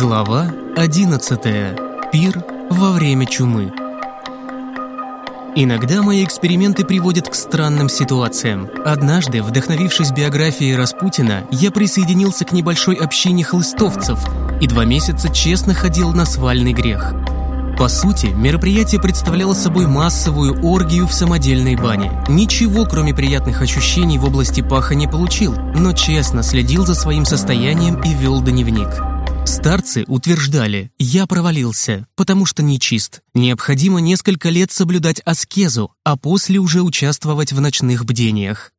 Глава 11. Пир во время чумы. Иногда мои эксперименты приводят к странным ситуациям. Однажды, вдохновившись биографией Распутина, я присоединился к небольшой общине хлыстовцев и два месяца честно ходил на свальный грех. По сути, мероприятие представляло собой массовую оргию в самодельной бане. Ничего, кроме приятных ощущений в области паха не получил, но честно следил за своим состоянием и вел дневник. Старцы утверждали, я провалился, потому что нечист. Необходимо несколько лет соблюдать аскезу, а после уже участвовать в ночных бдениях.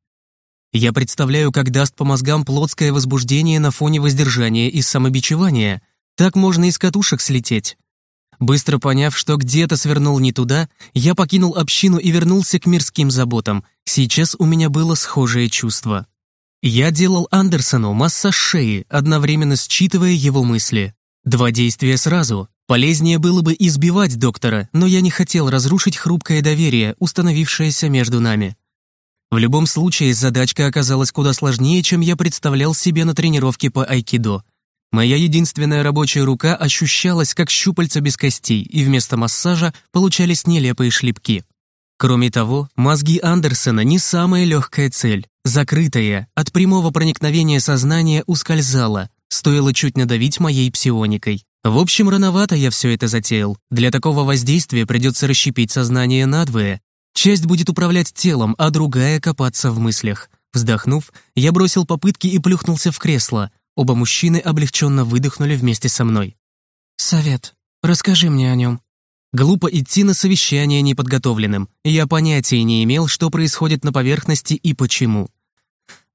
Я представляю, как даст по мозгам плотское возбуждение на фоне воздержания и самобичевания. Так можно из катушек слететь. Быстро поняв, что где-то свернул не туда, я покинул общину и вернулся к мирским заботам. Сейчас у меня было схожее чувство. Я делал Андерсону массаж шеи, одновременно считывая его мысли. Два действия сразу. Полезнее было бы избивать доктора, но я не хотел разрушить хрупкое доверие, установившееся между нами. В любом случае, задачка оказалась куда сложнее, чем я представлял себе на тренировке по айкидо. Моя единственная рабочая рука ощущалась как щупальца без костей, и вместо массажа получались нелепые шлепки. Кроме того, мозги Андерсона не самая легкая цель. Закрытая, от прямого проникновения сознания ускользала, стоило чуть надавить моей псионикой. В общем, рановато я все это затеял. Для такого воздействия придется расщепить сознание надвое. Часть будет управлять телом, а другая копаться в мыслях. Вздохнув, я бросил попытки и плюхнулся в кресло. Оба мужчины облегченно выдохнули вместе со мной. «Совет, расскажи мне о нем», Глупо идти на совещание неподготовленным. Я понятия не имел, что происходит на поверхности и почему.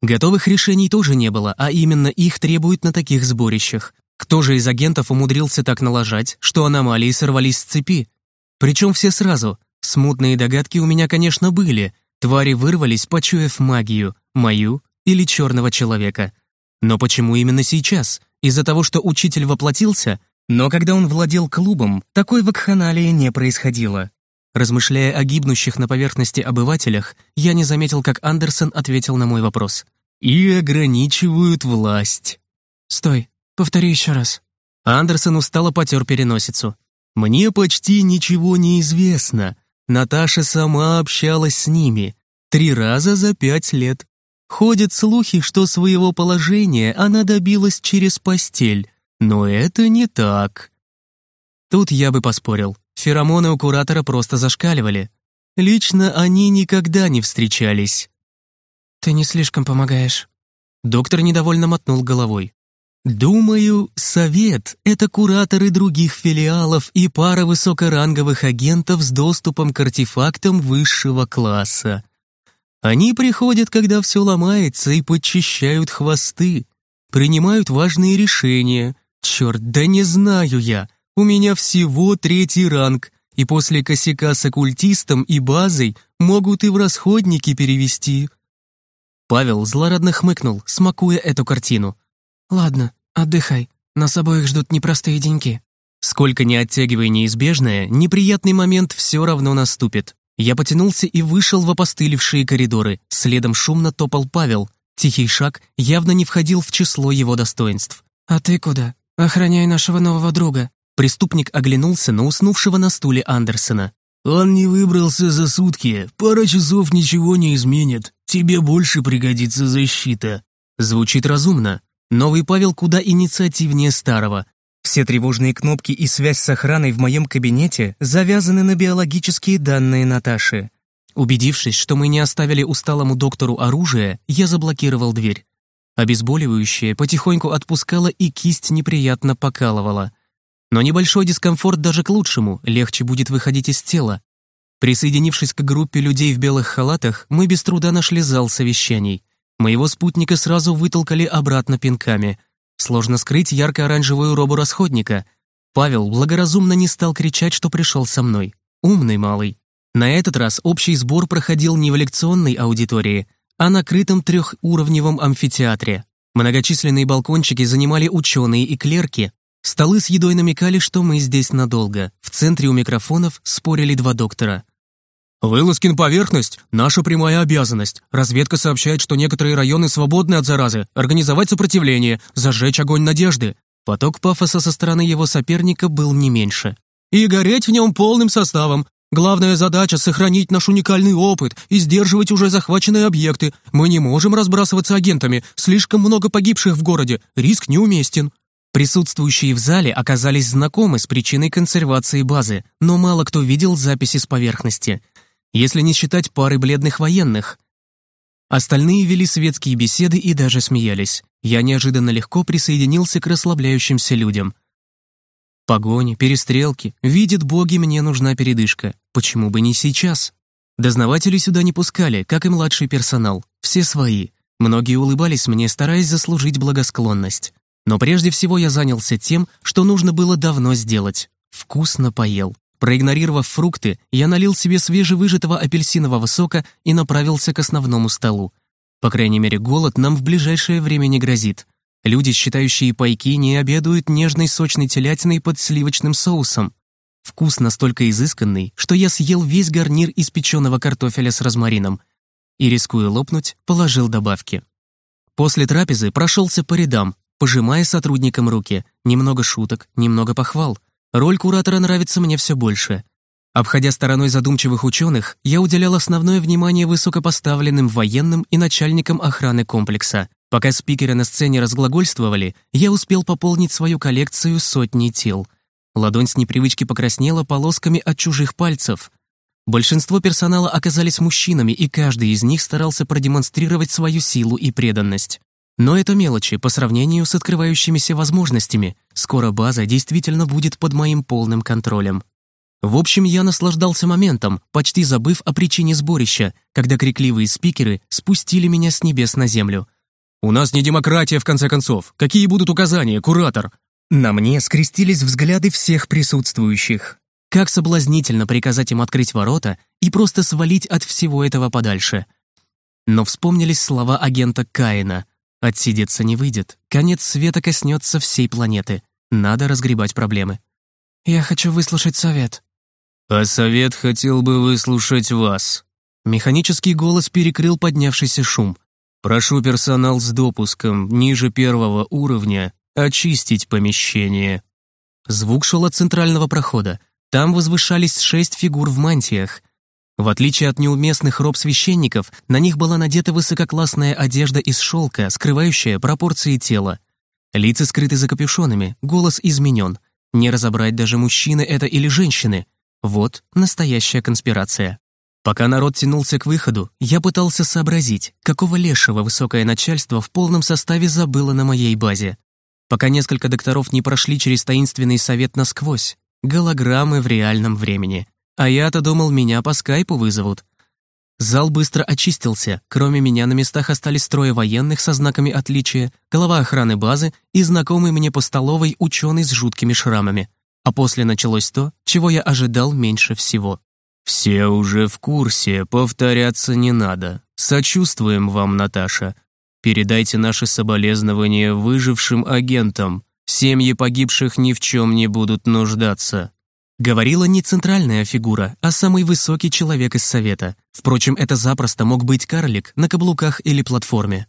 Готовых решений тоже не было, а именно их требуют на таких сборищах. Кто же из агентов умудрился так налажать, что аномалии сорвались с цепи? Причем все сразу. Смутные догадки у меня, конечно, были. Твари вырвались, почуяв магию, мою или черного человека. Но почему именно сейчас? Из-за того, что учитель воплотился? Но когда он владел клубом, такой вакханалии не происходило. Размышляя о гибнущих на поверхности обывателях, я не заметил, как Андерсон ответил на мой вопрос. «И ограничивают власть». «Стой, повтори еще раз». Андерсон устало потер переносицу. «Мне почти ничего не известно. Наташа сама общалась с ними. Три раза за пять лет. Ходят слухи, что своего положения она добилась через постель. Но это не так. Тут я бы поспорил. Феромоны у куратора просто зашкаливали. Лично они никогда не встречались. «Ты не слишком помогаешь». Доктор недовольно мотнул головой. «Думаю, совет — это кураторы других филиалов и пара высокоранговых агентов с доступом к артефактам высшего класса. Они приходят, когда все ломается, и подчищают хвосты, принимают важные решения, Черт, да не знаю я. У меня всего третий ранг, и после косяка с оккультистом и базой могут и в расходники перевести. Павел злорадно хмыкнул, смакуя эту картину. «Ладно, отдыхай, нас обоих ждут непростые деньки». Сколько ни оттягивай неизбежное, неприятный момент все равно наступит. Я потянулся и вышел в опостылевшие коридоры. Следом шумно топал Павел. Тихий шаг явно не входил в число его достоинств. «А ты куда?» «Охраняй нашего нового друга». Преступник оглянулся на уснувшего на стуле Андерсона. «Он не выбрался за сутки. Пара часов ничего не изменит. Тебе больше пригодится защита». Звучит разумно. Новый Павел куда инициативнее старого. Все тревожные кнопки и связь с охраной в моем кабинете завязаны на биологические данные Наташи. Убедившись, что мы не оставили усталому доктору оружие, я заблокировал дверь. Обезболивающее потихоньку отпускало и кисть неприятно покалывала. Но небольшой дискомфорт даже к лучшему, легче будет выходить из тела. Присоединившись к группе людей в белых халатах, мы без труда нашли зал совещаний. Моего спутника сразу вытолкали обратно пинками. Сложно скрыть ярко-оранжевую робу расходника. Павел благоразумно не стал кричать, что пришел со мной. Умный малый. На этот раз общий сбор проходил не в лекционной аудитории, а накрытом трехуровневом амфитеатре. Многочисленные балкончики занимали ученые и клерки. Столы с едой намекали, что мы здесь надолго. В центре у микрофонов спорили два доктора. «Вылазки на поверхность – наша прямая обязанность. Разведка сообщает, что некоторые районы свободны от заразы. Организовать сопротивление, зажечь огонь надежды. Поток пафоса со стороны его соперника был не меньше. «И гореть в нем полным составом. Главная задача — сохранить наш уникальный опыт и сдерживать уже захваченные объекты. Мы не можем разбрасываться агентами. Слишком много погибших в городе. Риск неуместен». Присутствующие в зале оказались знакомы с причиной консервации базы, но мало кто видел записи с поверхности, если не считать пары бледных военных. Остальные вели светские беседы и даже смеялись. Я неожиданно легко присоединился к расслабляющимся людям. Погони, перестрелки. Видят боги, мне нужна передышка. Почему бы не сейчас? Дознаватели сюда не пускали, как и младший персонал. Все свои. Многие улыбались мне, стараясь заслужить благосклонность. Но прежде всего я занялся тем, что нужно было давно сделать. Вкусно поел. Проигнорировав фрукты, я налил себе свежевыжатого апельсинового сока и направился к основному столу. По крайней мере, голод нам в ближайшее время не грозит. Люди, считающие пайки, не обедают нежной сочной телятиной под сливочным соусом. Вкус настолько изысканный, что я съел весь гарнир из печеного картофеля с розмарином и, рискуя лопнуть, положил добавки. После трапезы прошелся по рядам, пожимая сотрудникам руки. Немного шуток, немного похвал. Роль куратора нравится мне все больше. Обходя стороной задумчивых ученых, я уделял основное внимание высокопоставленным военным и начальникам охраны комплекса. Пока спикеры на сцене разглагольствовали, я успел пополнить свою коллекцию сотней тел. Ладонь с непривычки покраснела полосками от чужих пальцев. Большинство персонала оказались мужчинами, и каждый из них старался продемонстрировать свою силу и преданность. Но это мелочи по сравнению с открывающимися возможностями. Скоро база действительно будет под моим полным контролем. В общем, я наслаждался моментом, почти забыв о причине сборища, когда крикливые спикеры спустили меня с небес на землю. «У нас не демократия, в конце концов. Какие будут указания, куратор?» На мне скрестились взгляды всех присутствующих. Как соблазнительно приказать им открыть ворота и просто свалить от всего этого подальше. Но вспомнились слова агента Каина — Отсидеться не выйдет. Конец света коснется всей планеты. Надо разгребать проблемы. «Я хочу выслушать совет». «А совет хотел бы выслушать вас». Механический голос перекрыл поднявшийся шум. «Прошу персонал с допуском ниже первого уровня очистить помещение». Звук шел от центрального прохода. Там возвышались шесть фигур в мантиях — в отличие от неуместных роб священников, на них была надета высококлассная одежда из шелка, скрывающая пропорции тела. Лица скрыты за капюшонами, голос изменен. Не разобрать даже мужчины это или женщины. Вот настоящая конспирация. Пока народ тянулся к выходу, я пытался сообразить, какого лешего высокое начальство в полном составе забыло на моей базе. Пока несколько докторов не прошли через таинственный совет насквозь. Голограммы в реальном времени. А я-то думал, меня по скайпу вызовут. Зал быстро очистился. Кроме меня на местах остались трое военных со знаками отличия, голова охраны базы и знакомый мне по столовой ученый с жуткими шрамами. А после началось то, чего я ожидал меньше всего. «Все уже в курсе, повторяться не надо. Сочувствуем вам, Наташа. Передайте наши соболезнования выжившим агентам. Семьи погибших ни в чем не будут нуждаться. Говорила не центральная фигура, а самый высокий человек из Совета. Впрочем, это запросто мог быть карлик на каблуках или платформе.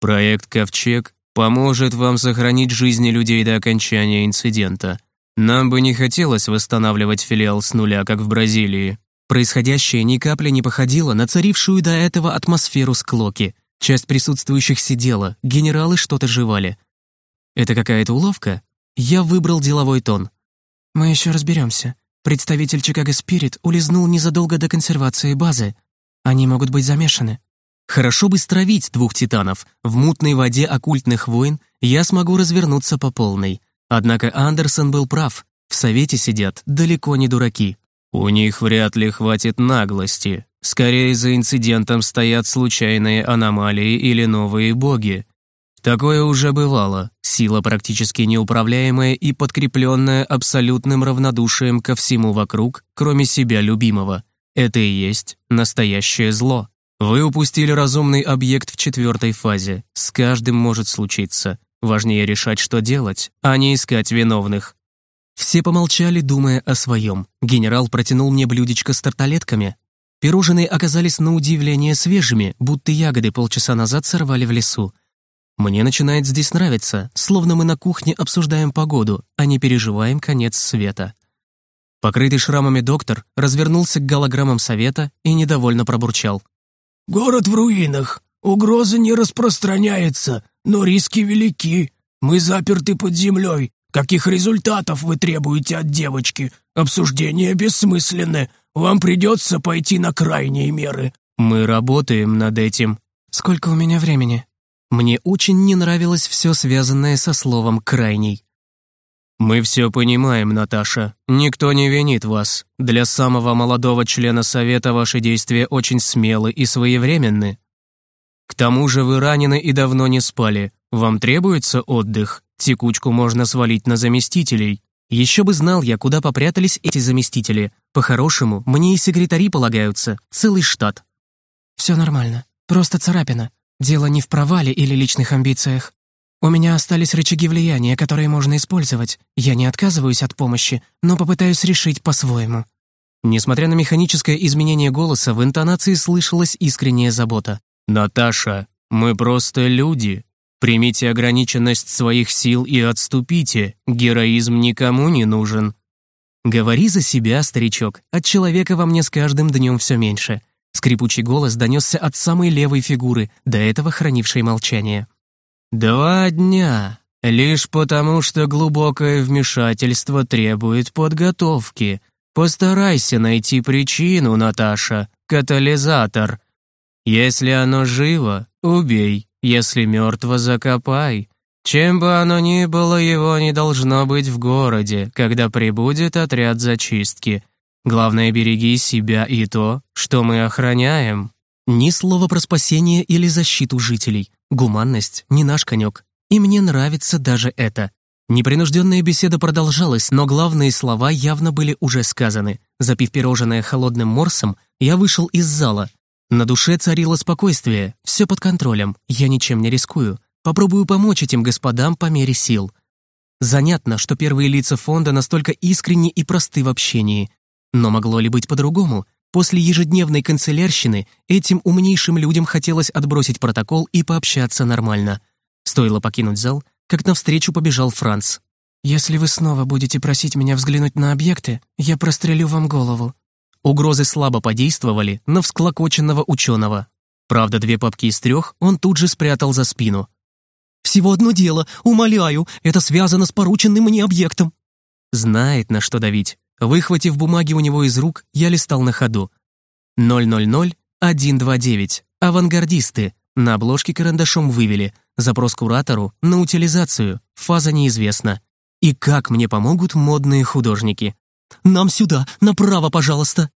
«Проект «Ковчег» поможет вам сохранить жизни людей до окончания инцидента. Нам бы не хотелось восстанавливать филиал с нуля, как в Бразилии». Происходящее ни капли не походило на царившую до этого атмосферу склоки. Часть присутствующих сидела, генералы что-то жевали. Это какая-то уловка? Я выбрал деловой тон. «Мы еще разберемся. Представитель Чикаго Спирит улизнул незадолго до консервации базы. Они могут быть замешаны». Хорошо бы стравить двух титанов. В мутной воде оккультных войн я смогу развернуться по полной. Однако Андерсон был прав. В Совете сидят далеко не дураки. У них вряд ли хватит наглости. Скорее, за инцидентом стоят случайные аномалии или новые боги. Такое уже бывало. Сила практически неуправляемая и подкрепленная абсолютным равнодушием ко всему вокруг, кроме себя любимого. Это и есть настоящее зло. Вы упустили разумный объект в четвертой фазе. С каждым может случиться. Важнее решать, что делать, а не искать виновных. Все помолчали, думая о своем. Генерал протянул мне блюдечко с тарталетками. Пирожные оказались на удивление свежими, будто ягоды полчаса назад сорвали в лесу. Мне начинает здесь нравиться, словно мы на кухне обсуждаем погоду, а не переживаем конец света. Покрытый шрамами доктор развернулся к голограммам совета и недовольно пробурчал. «Город в руинах. Угроза не распространяется, но риски велики. Мы заперты под землей. Каких результатов вы требуете от девочки? Обсуждения бессмысленны. Вам придется пойти на крайние меры». «Мы работаем над этим». «Сколько у меня времени?» Мне очень не нравилось все связанное со словом «крайний». «Мы все понимаем, Наташа. Никто не винит вас. Для самого молодого члена Совета ваши действия очень смелы и своевременны. К тому же вы ранены и давно не спали. Вам требуется отдых. Текучку можно свалить на заместителей. Еще бы знал я, куда попрятались эти заместители. По-хорошему, мне и секретари полагаются. Целый штат». «Все нормально. Просто царапина. Дело не в провале или личных амбициях. У меня остались рычаги влияния, которые можно использовать. Я не отказываюсь от помощи, но попытаюсь решить по-своему». Несмотря на механическое изменение голоса, в интонации слышалась искренняя забота. «Наташа, мы просто люди. Примите ограниченность своих сил и отступите. Героизм никому не нужен». «Говори за себя, старичок. От человека во мне с каждым днем все меньше. Скрипучий голос донесся от самой левой фигуры, до этого хранившей молчание. «Два дня. Лишь потому, что глубокое вмешательство требует подготовки. Постарайся найти причину, Наташа, катализатор. Если оно живо, убей, если мертво, закопай. Чем бы оно ни было, его не должно быть в городе, когда прибудет отряд зачистки. Главное, береги себя и то, что мы охраняем. Ни слова про спасение или защиту жителей. Гуманность не наш конек. И мне нравится даже это. Непринужденная беседа продолжалась, но главные слова явно были уже сказаны. Запив пирожное холодным морсом, я вышел из зала. На душе царило спокойствие, все под контролем, я ничем не рискую. Попробую помочь этим господам по мере сил. Занятно, что первые лица фонда настолько искренни и просты в общении. Но могло ли быть по-другому? После ежедневной канцелярщины этим умнейшим людям хотелось отбросить протокол и пообщаться нормально. Стоило покинуть зал, как навстречу побежал Франц. «Если вы снова будете просить меня взглянуть на объекты, я прострелю вам голову». Угрозы слабо подействовали на всклокоченного ученого. Правда, две папки из трех он тут же спрятал за спину. «Всего одно дело, умоляю, это связано с порученным мне объектом». Знает, на что давить. Выхватив бумаги у него из рук, я листал на ходу. 000-129. Авангардисты. На обложке карандашом вывели. Запрос куратору на утилизацию. Фаза неизвестна. И как мне помогут модные художники? «Нам сюда, направо, пожалуйста!»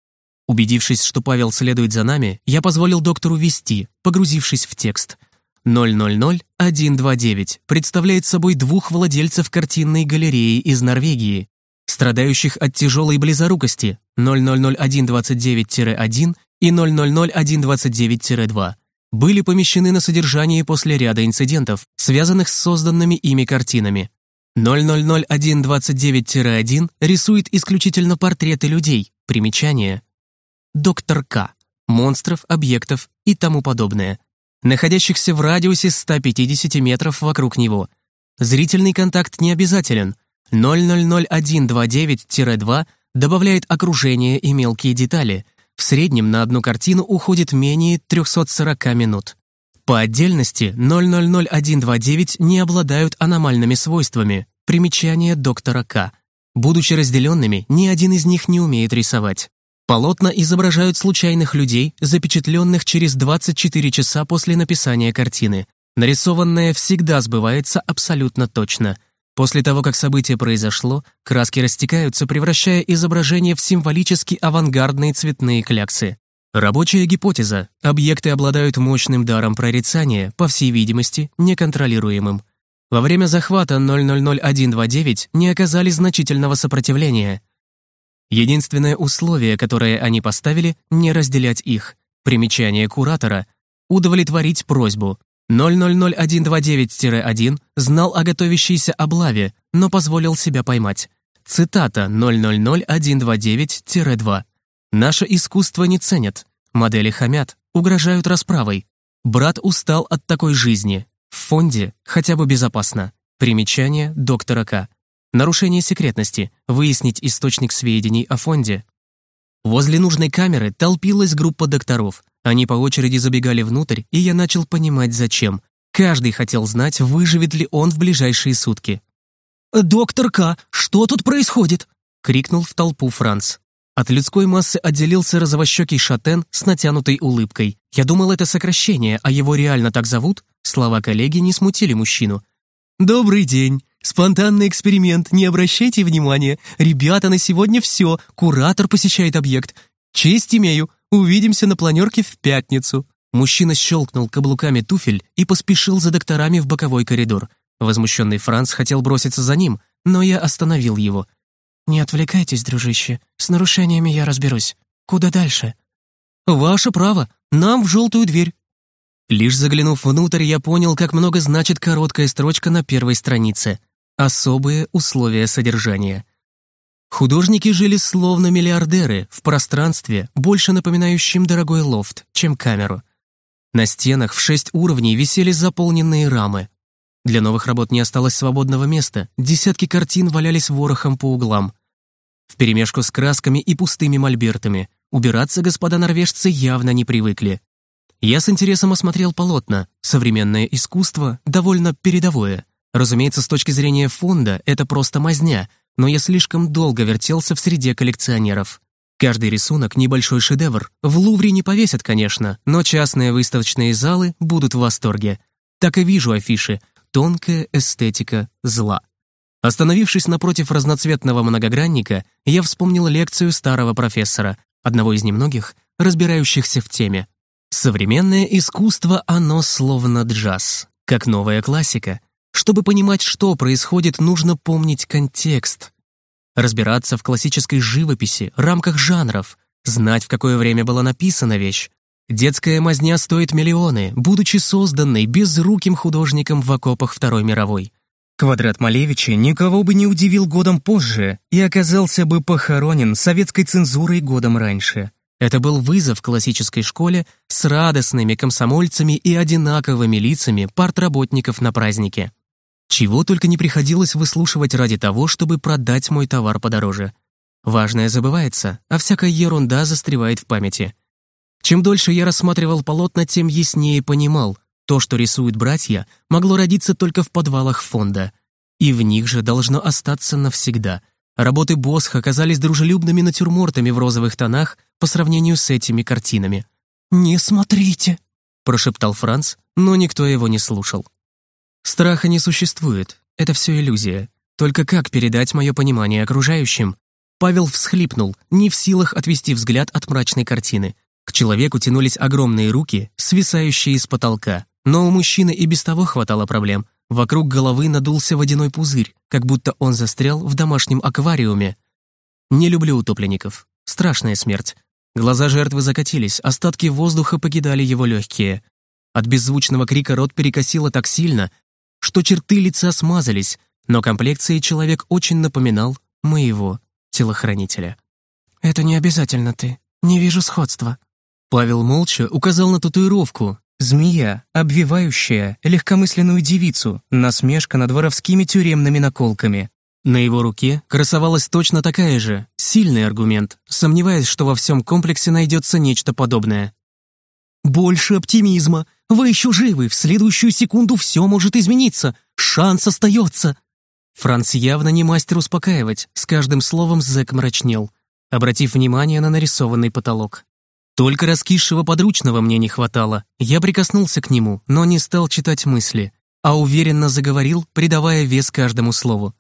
Убедившись, что Павел следует за нами, я позволил доктору вести, погрузившись в текст. 000-129 представляет собой двух владельцев картинной галереи из Норвегии, страдающих от тяжелой близорукости 000129-1 и 000129-2, были помещены на содержание после ряда инцидентов, связанных с созданными ими картинами. 000129-1 рисует исключительно портреты людей, примечания. Доктор К. Монстров, объектов и тому подобное, находящихся в радиусе 150 метров вокруг него. Зрительный контакт не обязателен – 000129-2 добавляет окружение и мелкие детали. В среднем на одну картину уходит менее 340 минут. По отдельности 000129 не обладают аномальными свойствами. Примечание доктора К. Будучи разделенными, ни один из них не умеет рисовать. Полотна изображают случайных людей, запечатленных через 24 часа после написания картины. Нарисованное всегда сбывается абсолютно точно – После того, как событие произошло, краски растекаются, превращая изображение в символически авангардные цветные кляксы. Рабочая гипотеза. Объекты обладают мощным даром прорицания, по всей видимости, неконтролируемым. Во время захвата 000129 не оказали значительного сопротивления. Единственное условие, которое они поставили, не разделять их. Примечание куратора – удовлетворить просьбу. 000129-1 знал о готовящейся облаве, но позволил себя поймать. Цитата 000129-2. «Наше искусство не ценят. Модели хамят, угрожают расправой. Брат устал от такой жизни. В фонде хотя бы безопасно. Примечание доктора К. Нарушение секретности. Выяснить источник сведений о фонде. Возле нужной камеры толпилась группа докторов. Они по очереди забегали внутрь, и я начал понимать, зачем. Каждый хотел знать, выживет ли он в ближайшие сутки. «Доктор К, что тут происходит?» — крикнул в толпу Франц. От людской массы отделился розовощекий шатен с натянутой улыбкой. Я думал, это сокращение, а его реально так зовут? Слова коллеги не смутили мужчину. «Добрый день. Спонтанный эксперимент, не обращайте внимания. Ребята, на сегодня все. Куратор посещает объект. Честь имею. Увидимся на планерке в пятницу». Мужчина щелкнул каблуками туфель и поспешил за докторами в боковой коридор. Возмущенный Франц хотел броситься за ним, но я остановил его. «Не отвлекайтесь, дружище. С нарушениями я разберусь. Куда дальше?» «Ваше право. Нам в желтую дверь». Лишь заглянув внутрь, я понял, как много значит короткая строчка на первой странице. Особые условия содержания. Художники жили словно миллиардеры в пространстве, больше напоминающем дорогой лофт, чем камеру. На стенах в шесть уровней висели заполненные рамы. Для новых работ не осталось свободного места, десятки картин валялись ворохом по углам. Вперемешку с красками и пустыми мольбертами. Убираться господа норвежцы явно не привыкли. Я с интересом осмотрел полотна. Современное искусство довольно передовое. Разумеется, с точки зрения фонда это просто мазня, но я слишком долго вертелся в среде коллекционеров. Каждый рисунок — небольшой шедевр. В Лувре не повесят, конечно, но частные выставочные залы будут в восторге. Так и вижу афиши. Тонкая эстетика зла. Остановившись напротив разноцветного многогранника, я вспомнил лекцию старого профессора, одного из немногих, разбирающихся в теме. Современное искусство, оно словно джаз, как новая классика. Чтобы понимать, что происходит, нужно помнить контекст. Разбираться в классической живописи, рамках жанров, знать, в какое время была написана вещь. Детская мазня стоит миллионы, будучи созданной безруким художником в окопах Второй мировой. Квадрат Малевича никого бы не удивил годом позже и оказался бы похоронен советской цензурой годом раньше. Это был вызов классической школе с радостными комсомольцами и одинаковыми лицами партработников на празднике. Чего только не приходилось выслушивать ради того, чтобы продать мой товар подороже. Важное забывается, а всякая ерунда застревает в памяти. Чем дольше я рассматривал полотна, тем яснее понимал, то, что рисуют братья, могло родиться только в подвалах фонда. И в них же должно остаться навсегда. Работы Босха оказались дружелюбными натюрмортами в розовых тонах по сравнению с этими картинами. «Не смотрите!» – прошептал Франц, но никто его не слушал. Страха не существует, это все иллюзия. Только как передать мое понимание окружающим? Павел всхлипнул, не в силах отвести взгляд от мрачной картины. К человеку тянулись огромные руки, свисающие из потолка. Но у мужчины и без того хватало проблем. Вокруг головы надулся водяной пузырь, как будто он застрял в домашнем аквариуме. Не люблю утопленников. Страшная смерть. Глаза жертвы закатились, остатки воздуха покидали его легкие. От беззвучного крика рот перекосило так сильно, что черты лица смазались, но комплекцией человек очень напоминал моего телохранителя. «Это не обязательно ты. Не вижу сходства». Павел молча указал на татуировку. Змея, обвивающая легкомысленную девицу, насмешка над воровскими тюремными наколками. На его руке красовалась точно такая же, сильный аргумент, сомневаясь, что во всем комплексе найдется нечто подобное. «Больше оптимизма! Вы еще живы, в следующую секунду все может измениться. Шанс остается. Франц явно не мастер успокаивать, с каждым словом Зэк мрачнел, обратив внимание на нарисованный потолок. Только раскисшего подручного мне не хватало. Я прикоснулся к нему, но не стал читать мысли, а уверенно заговорил, придавая вес каждому слову.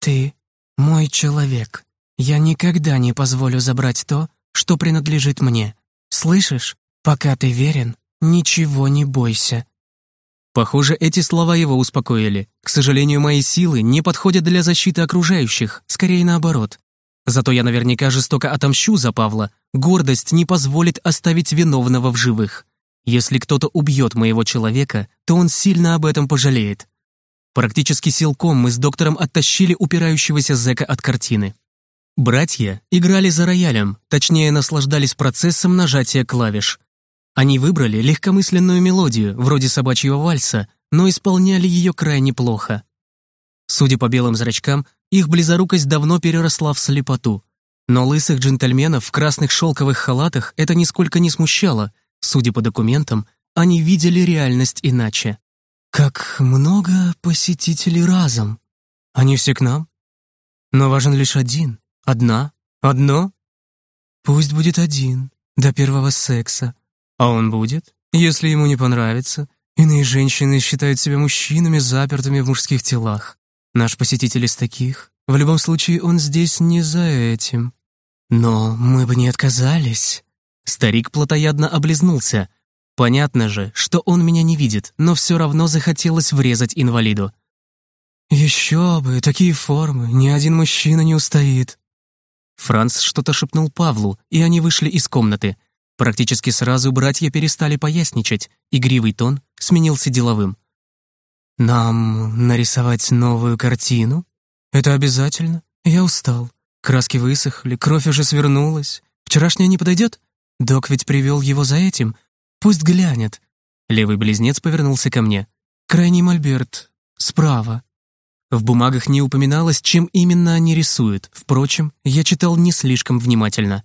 «Ты мой человек. Я никогда не позволю забрать то, что принадлежит мне. Слышишь? Пока ты верен, «Ничего не бойся». Похоже, эти слова его успокоили. К сожалению, мои силы не подходят для защиты окружающих, скорее наоборот. Зато я наверняка жестоко отомщу за Павла. Гордость не позволит оставить виновного в живых. Если кто-то убьет моего человека, то он сильно об этом пожалеет. Практически силком мы с доктором оттащили упирающегося зэка от картины. Братья играли за роялем, точнее наслаждались процессом нажатия клавиш. Они выбрали легкомысленную мелодию, вроде собачьего вальса, но исполняли ее крайне плохо. Судя по белым зрачкам, их близорукость давно переросла в слепоту. Но лысых джентльменов в красных шелковых халатах это нисколько не смущало. Судя по документам, они видели реальность иначе. «Как много посетителей разом! Они все к нам? Но важен лишь один. Одна? Одно? Пусть будет один, до первого секса. А он будет, если ему не понравится. Иные женщины считают себя мужчинами, запертыми в мужских телах. Наш посетитель из таких. В любом случае, он здесь не за этим. Но мы бы не отказались. Старик плотоядно облизнулся. Понятно же, что он меня не видит, но все равно захотелось врезать инвалиду. «Еще бы, такие формы, ни один мужчина не устоит». Франц что-то шепнул Павлу, и они вышли из комнаты. Практически сразу братья перестали поясничать, игривый тон сменился деловым. «Нам нарисовать новую картину? Это обязательно? Я устал. Краски высохли, кровь уже свернулась. Вчерашняя не подойдет? Док ведь привел его за этим. Пусть глянет». Левый близнец повернулся ко мне. «Крайний мольберт. Справа». В бумагах не упоминалось, чем именно они рисуют. Впрочем, я читал не слишком внимательно.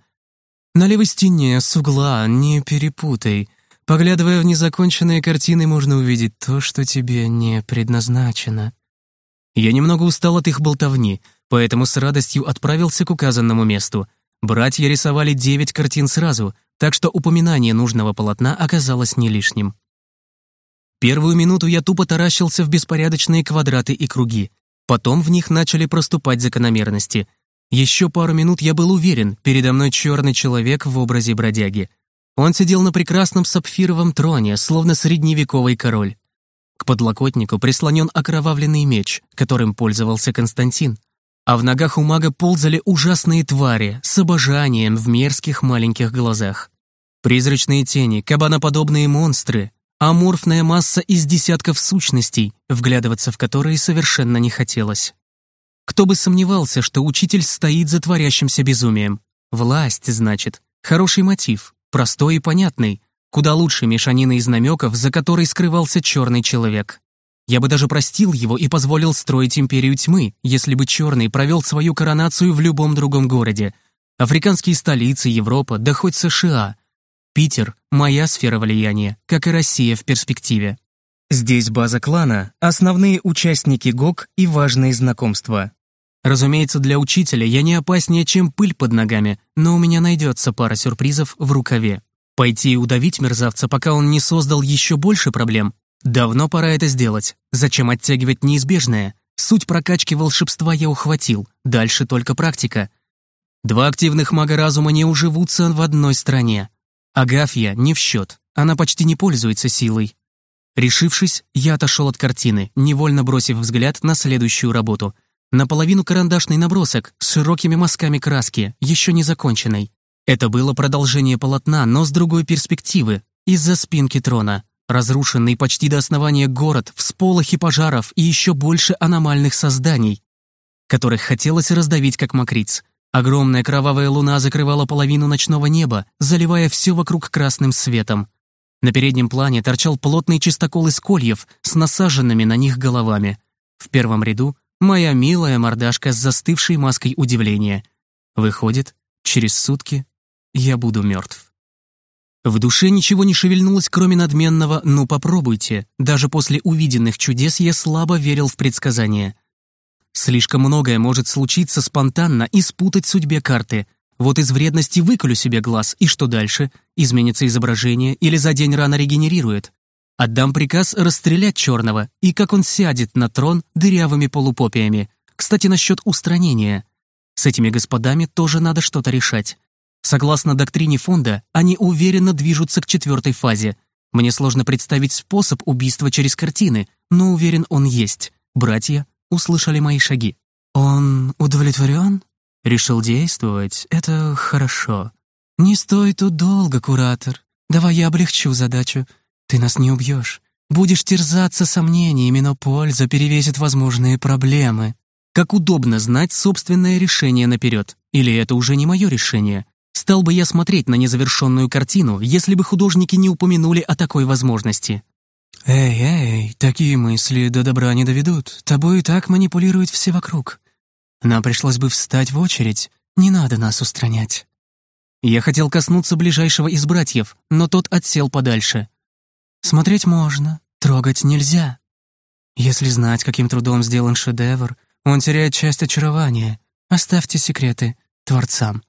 На левой стене, с угла, не перепутай. Поглядывая в незаконченные картины, можно увидеть то, что тебе не предназначено. Я немного устал от их болтовни, поэтому с радостью отправился к указанному месту. Братья рисовали девять картин сразу, так что упоминание нужного полотна оказалось не лишним. Первую минуту я тупо таращился в беспорядочные квадраты и круги. Потом в них начали проступать закономерности. Еще пару минут я был уверен, передо мной черный человек в образе бродяги. Он сидел на прекрасном сапфировом троне, словно средневековый король. К подлокотнику прислонен окровавленный меч, которым пользовался Константин. А в ногах у мага ползали ужасные твари с обожанием в мерзких маленьких глазах. Призрачные тени, кабаноподобные монстры, Аморфная масса из десятков сущностей, вглядываться в которые совершенно не хотелось. Кто бы сомневался, что учитель стоит за творящимся безумием. Власть, значит. Хороший мотив, простой и понятный. Куда лучше мешанины из намеков, за которой скрывался черный человек. Я бы даже простил его и позволил строить империю тьмы, если бы черный провел свою коронацию в любом другом городе. Африканские столицы, Европа, да хоть США. Питер — моя сфера влияния, как и Россия в перспективе. Здесь база клана, основные участники ГОК и важные знакомства. Разумеется, для учителя я не опаснее, чем пыль под ногами, но у меня найдется пара сюрпризов в рукаве. Пойти и удавить мерзавца, пока он не создал еще больше проблем? Давно пора это сделать. Зачем оттягивать неизбежное? Суть прокачки волшебства я ухватил, дальше только практика. Два активных мага разума не уживутся в одной стране. Агафья не в счет, она почти не пользуется силой. Решившись, я отошел от картины, невольно бросив взгляд на следующую работу. Наполовину карандашный набросок с широкими мазками краски, еще не законченной. Это было продолжение полотна, но с другой перспективы, из-за спинки трона. Разрушенный почти до основания город, всполохи пожаров и еще больше аномальных созданий, которых хотелось раздавить как мокриц. Огромная кровавая луна закрывала половину ночного неба, заливая все вокруг красным светом. На переднем плане торчал плотный чистокол из кольев с насаженными на них головами. В первом ряду моя милая мордашка с застывшей маской удивления. Выходит, через сутки я буду мертв. В душе ничего не шевельнулось, кроме надменного «ну попробуйте». Даже после увиденных чудес я слабо верил в предсказания. Слишком многое может случиться спонтанно и спутать судьбе карты. Вот из вредности выколю себе глаз, и что дальше? Изменится изображение или за день рано регенерирует? Отдам приказ расстрелять черного, и как он сядет на трон дырявыми полупопиями. Кстати, насчет устранения. С этими господами тоже надо что-то решать. Согласно доктрине фонда, они уверенно движутся к четвертой фазе. Мне сложно представить способ убийства через картины, но уверен, он есть. Братья услышали мои шаги. «Он удовлетворен?» «Решил действовать? Это хорошо. Не стой тут долго, куратор. Давай я облегчу задачу. Ты нас не убьешь. Будешь терзаться сомнениями, но польза перевесит возможные проблемы. Как удобно знать собственное решение наперед. Или это уже не мое решение? Стал бы я смотреть на незавершенную картину, если бы художники не упомянули о такой возможности. «Эй, эй, такие мысли до добра не доведут. Тобой и так манипулируют все вокруг. Нам пришлось бы встать в очередь. Не надо нас устранять». Я хотел коснуться ближайшего из братьев, но тот отсел подальше. «Смотреть можно, трогать нельзя. Если знать, каким трудом сделан шедевр, он теряет часть очарования. Оставьте секреты творцам».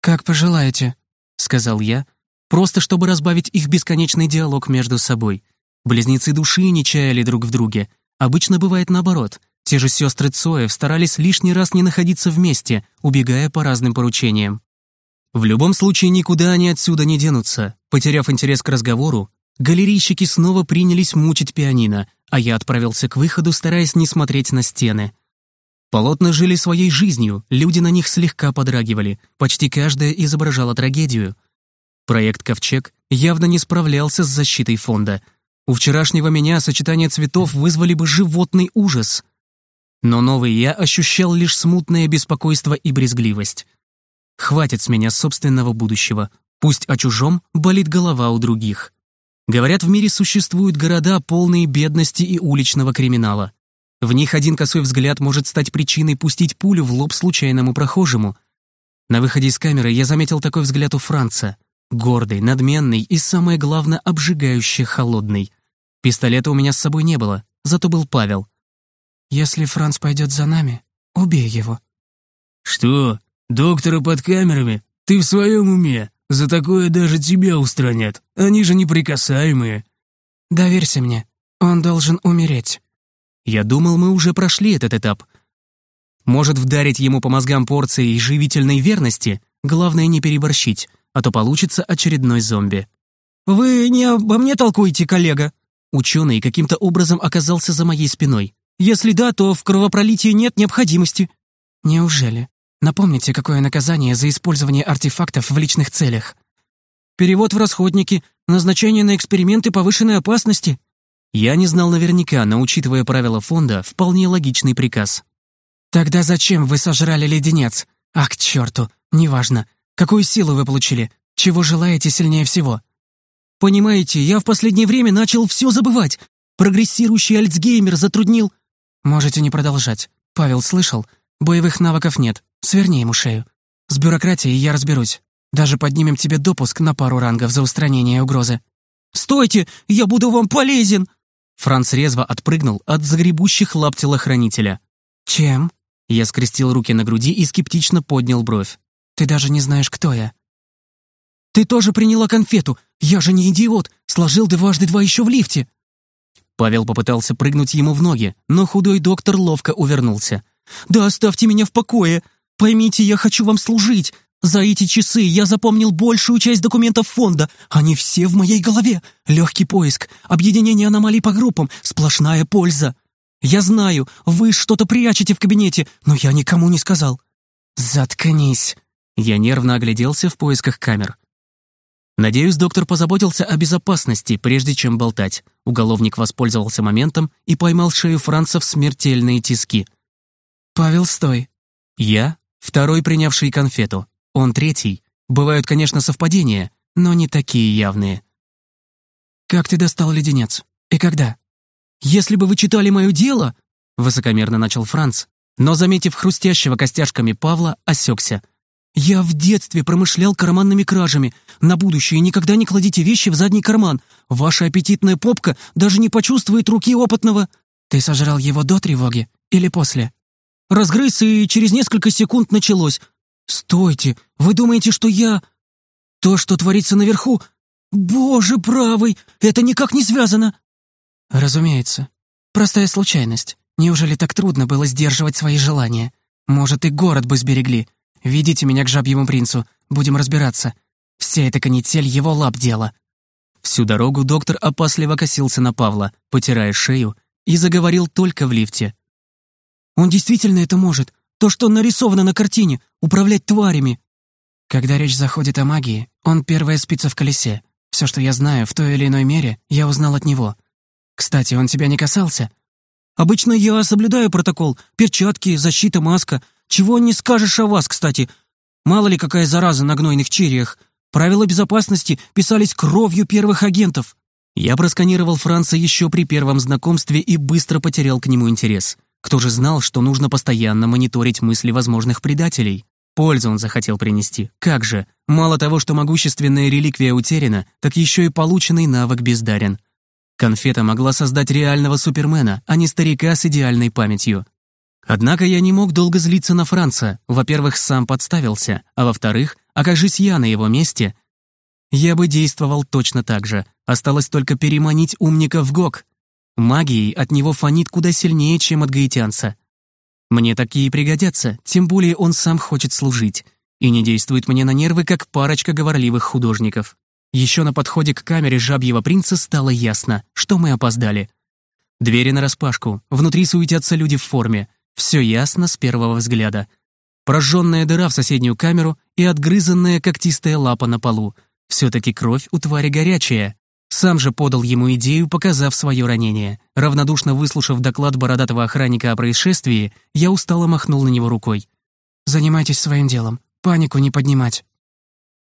«Как пожелаете», — сказал я, просто чтобы разбавить их бесконечный диалог между собой. Близнецы души не чаяли друг в друге. Обычно бывает наоборот. Те же сестры Цоев старались лишний раз не находиться вместе, убегая по разным поручениям. В любом случае никуда они отсюда не денутся. Потеряв интерес к разговору, галерейщики снова принялись мучить пианино, а я отправился к выходу, стараясь не смотреть на стены. Полотна жили своей жизнью, люди на них слегка подрагивали, почти каждая изображала трагедию. Проект «Ковчег» явно не справлялся с защитой фонда. У вчерашнего меня сочетание цветов вызвали бы животный ужас. Но новый я ощущал лишь смутное беспокойство и брезгливость. Хватит с меня собственного будущего. Пусть о чужом болит голова у других. Говорят, в мире существуют города, полные бедности и уличного криминала. В них один косой взгляд может стать причиной пустить пулю в лоб случайному прохожему. На выходе из камеры я заметил такой взгляд у Франца. Гордый, надменный и, самое главное, обжигающе холодный. Пистолета у меня с собой не было, зато был Павел. «Если Франц пойдет за нами, убей его». «Что? Доктора под камерами? Ты в своем уме? За такое даже тебя устранят. Они же неприкасаемые». «Доверься мне. Он должен умереть». Я думал, мы уже прошли этот этап. Может, вдарить ему по мозгам порцией живительной верности? Главное не переборщить, а то получится очередной зомби. «Вы не обо мне толкуете, коллега?» Ученый каким-то образом оказался за моей спиной. «Если да, то в кровопролитии нет необходимости». «Неужели? Напомните, какое наказание за использование артефактов в личных целях?» «Перевод в расходники, назначение на эксперименты повышенной опасности». Я не знал наверняка, но, учитывая правила фонда, вполне логичный приказ. «Тогда зачем вы сожрали леденец? Ах, к черту, неважно. Какую силу вы получили? Чего желаете сильнее всего?» «Понимаете, я в последнее время начал все забывать. Прогрессирующий Альцгеймер затруднил...» «Можете не продолжать. Павел слышал? Боевых навыков нет. Сверни ему шею. С бюрократией я разберусь. Даже поднимем тебе допуск на пару рангов за устранение угрозы». «Стойте! Я буду вам полезен!» Франц резво отпрыгнул от загребущих лап телохранителя. «Чем?» Я скрестил руки на груди и скептично поднял бровь. «Ты даже не знаешь, кто я». «Ты тоже приняла конфету! Я же не идиот! Сложил дважды два еще в лифте!» Павел попытался прыгнуть ему в ноги, но худой доктор ловко увернулся. «Да оставьте меня в покое! Поймите, я хочу вам служить! За эти часы я запомнил большую часть документов фонда. Они все в моей голове. Легкий поиск, объединение аномалий по группам, сплошная польза. Я знаю, вы что-то прячете в кабинете, но я никому не сказал». «Заткнись!» Я нервно огляделся в поисках камер. Надеюсь, доктор позаботился о безопасности, прежде чем болтать. Уголовник воспользовался моментом и поймал шею Франца в смертельные тиски. «Павел, стой!» Я — второй принявший конфету. Он третий. Бывают, конечно, совпадения, но не такие явные. «Как ты достал леденец? И когда?» «Если бы вы читали мое дело...» Высокомерно начал Франц, но, заметив хрустящего костяшками Павла, осекся. «Я в детстве промышлял карманными кражами. На будущее никогда не кладите вещи в задний карман. Ваша аппетитная попка даже не почувствует руки опытного...» «Ты сожрал его до тревоги или после?» Разгрыз, и через несколько секунд началось. «Стойте! Вы думаете, что я...» «То, что творится наверху... Боже правый! Это никак не связано!» «Разумеется. Простая случайность. Неужели так трудно было сдерживать свои желания? Может, и город бы сберегли. Ведите меня к жабьему принцу. Будем разбираться. Вся эта канитель его лап дело». Всю дорогу доктор опасливо косился на Павла, потирая шею, и заговорил только в лифте. «Он действительно это может. То, что нарисовано на картине, управлять тварями». Когда речь заходит о магии, он первая спица в колесе. Все, что я знаю, в той или иной мере, я узнал от него. Кстати, он тебя не касался? Обычно я соблюдаю протокол. Перчатки, защита, маска. Чего не скажешь о вас, кстати. Мало ли какая зараза на гнойных черриях. Правила безопасности писались кровью первых агентов. Я просканировал Франца еще при первом знакомстве и быстро потерял к нему интерес. Кто же знал, что нужно постоянно мониторить мысли возможных предателей? Пользу он захотел принести. Как же? Мало того, что могущественная реликвия утеряна, так еще и полученный навык бездарен. Конфета могла создать реального супермена, а не старика с идеальной памятью. Однако я не мог долго злиться на Франца. Во-первых, сам подставился, а во-вторых, окажись я на его месте, я бы действовал точно так же. Осталось только переманить умника в ГОК. Магией от него фонит куда сильнее, чем от гаитянца. Мне такие пригодятся, тем более он сам хочет служить. И не действует мне на нервы, как парочка говорливых художников. Еще на подходе к камере жабьего принца стало ясно, что мы опоздали. Двери нараспашку, внутри суетятся люди в форме. Все ясно с первого взгляда. Прожженная дыра в соседнюю камеру и отгрызанная когтистая лапа на полу — все-таки кровь у твари горячая. Сам же подал ему идею, показав свое ранение. Равнодушно выслушав доклад бородатого охранника о происшествии, я устало махнул на него рукой. «Занимайтесь своим делом. Панику не поднимать».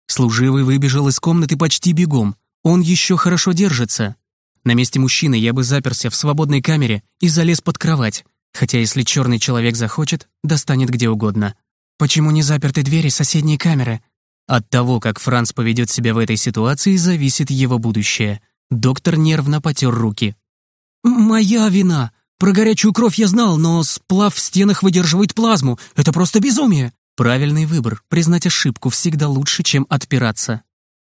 Служивый выбежал из комнаты почти бегом. Он еще хорошо держится. На месте мужчины я бы заперся в свободной камере и залез под кровать. Хотя если черный человек захочет, достанет где угодно. «Почему не заперты двери соседней камеры?» От того, как Франц поведет себя в этой ситуации, зависит его будущее. Доктор нервно потер руки. «Моя вина. Про горячую кровь я знал, но сплав в стенах выдерживает плазму. Это просто безумие». Правильный выбор. Признать ошибку всегда лучше, чем отпираться.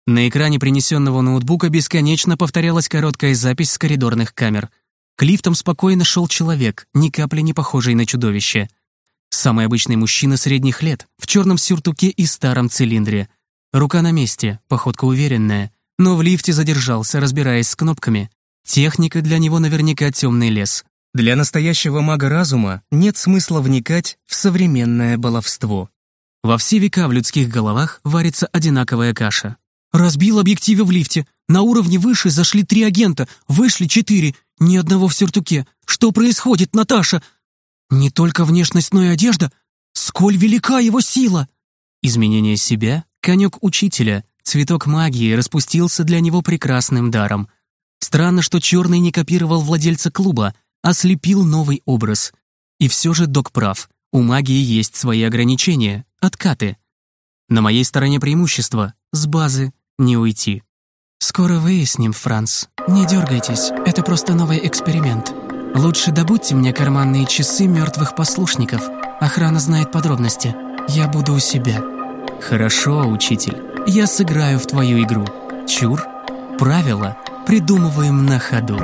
На экране принесенного ноутбука бесконечно повторялась короткая запись с коридорных камер. К лифтам спокойно шел человек, ни капли не похожий на чудовище. Самый обычный мужчина средних лет, в черном сюртуке и старом цилиндре. Рука на месте, походка уверенная, но в лифте задержался, разбираясь с кнопками. Техника для него наверняка темный лес. Для настоящего мага разума нет смысла вникать в современное баловство. Во все века в людских головах варится одинаковая каша. «Разбил объективы в лифте. На уровне выше зашли три агента, вышли четыре, ни одного в сюртуке. Что происходит, Наташа? Не только внешность, но и одежда. Сколь велика его сила! Изменение себя — конек учителя, цветок магии распустился для него прекрасным даром. Странно, что черный не копировал владельца клуба, а слепил новый образ. И все же док прав. У магии есть свои ограничения, откаты. На моей стороне преимущество, с базы не уйти. «Скоро выясним, Франц. Не дергайтесь, это просто новый эксперимент», Лучше добудьте мне карманные часы мертвых послушников. Охрана знает подробности. Я буду у себя. Хорошо, учитель. Я сыграю в твою игру. Чур. Правила придумываем на ходу.